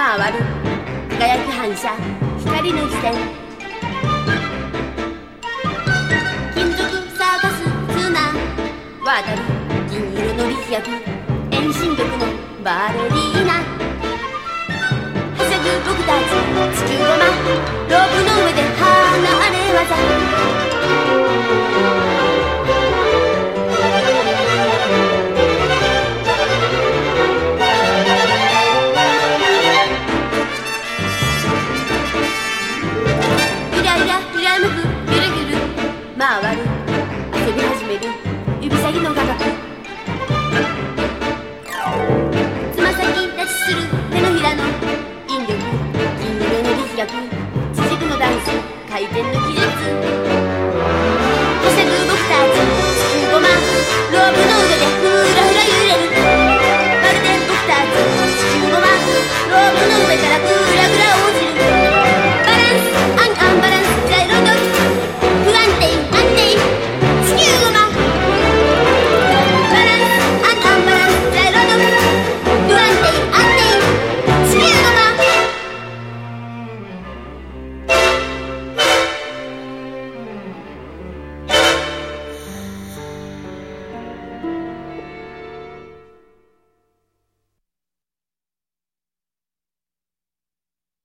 回る輝き反射。光の視線金属サーカスツナ渡る銀色の力学。遠心力のバレリー。まある。遊び始める。指先の画角つま先立ちする。手のひらの。引力。筋肉のり開く縮軸のダンス回転の